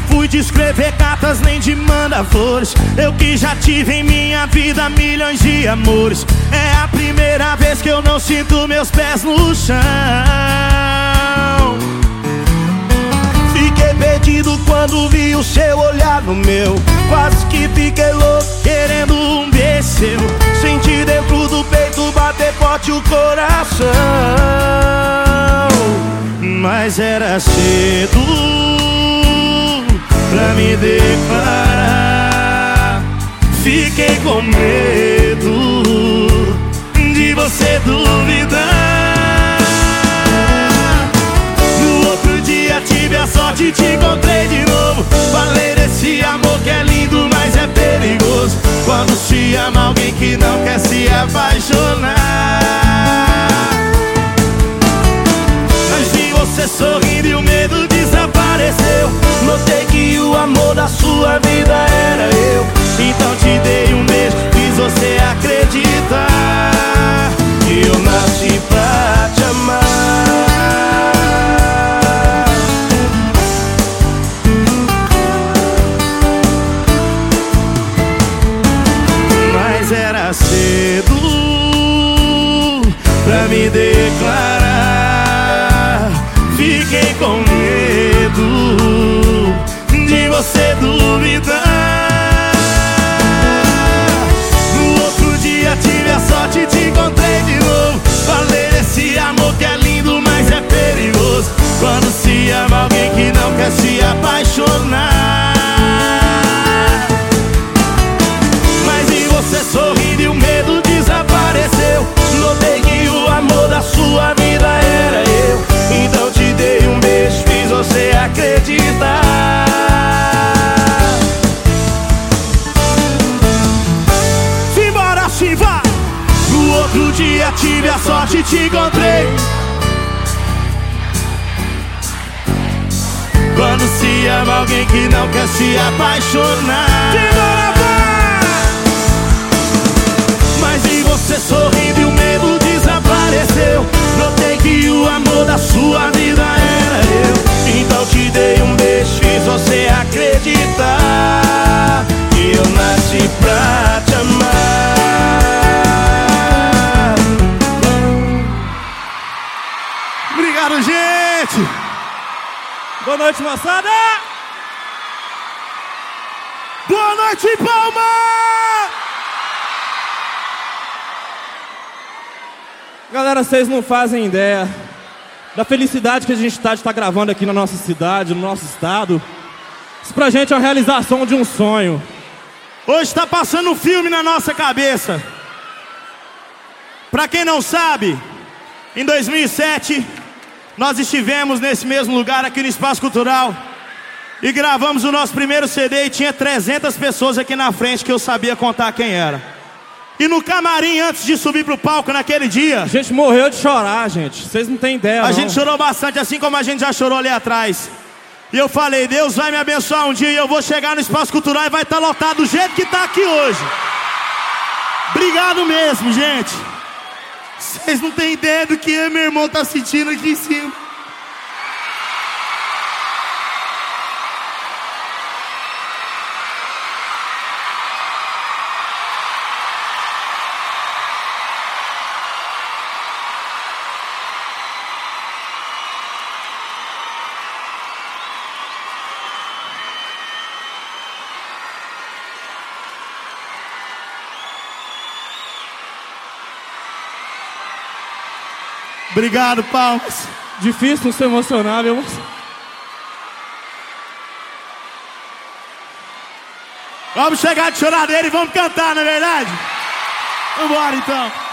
Fui de escrever cartas nem de mandar flores. Eu que já tive em minha vida milhões de amores. É a primeira vez que eu não sinto meus pés no chão. Fiquei perdido quando vi o seu olhar no meu. Quase que fiquei louco querendo um beijo seu Senti dentro do peito bater forte o coração. Mas era cedo pra me declarar. Fiquei com medo de você duvidar. No outro dia tive a sorte, te encontrei de novo. Falei desse amor que é lindo, mas é perigoso. Quando se ama alguém que não quer se apaixonar. Vida era eu. Então te dei um beijo, fiz você acreditar Que eu nasci pra te amar. Mas era cedo pra me declarar te encontrei dia tive a sorte e te encontrei. Quando se ama alguém que não quer se apaixonar. Mas em você sorrindo e o medo desapareceu. Notei que o amor da sua vida gente! Boa noite, moçada! Boa noite, Palma! Galera, vocês não fazem ideia da felicidade que a gente está de estar tá gravando aqui na nossa cidade, no nosso estado. Isso pra gente é a realização de um sonho. Hoje está passando um filme na nossa cabeça. Pra quem não sabe, em 2007 nós estivemos nesse mesmo lugar aqui no Espaço Cultural e gravamos o nosso primeiro CD e tinha 300 pessoas aqui na frente que eu sabia contar quem era. E no camarim, antes de subir pro palco naquele dia. A gente morreu de chorar, gente. Vocês não têm ideia. A não. gente chorou bastante, assim como a gente já chorou ali atrás. E eu falei, Deus vai me abençoar um dia e eu vou chegar no espaço cultural e vai estar tá lotado do jeito que está aqui hoje. Obrigado mesmo, gente. Vocês não têm ideia do que e meu irmão tá sentindo aqui em cima. Obrigado, palmas. Difícil não se emocionar, meu Vamos chegar de choradeira e vamos cantar, não é verdade? Vamos embora então.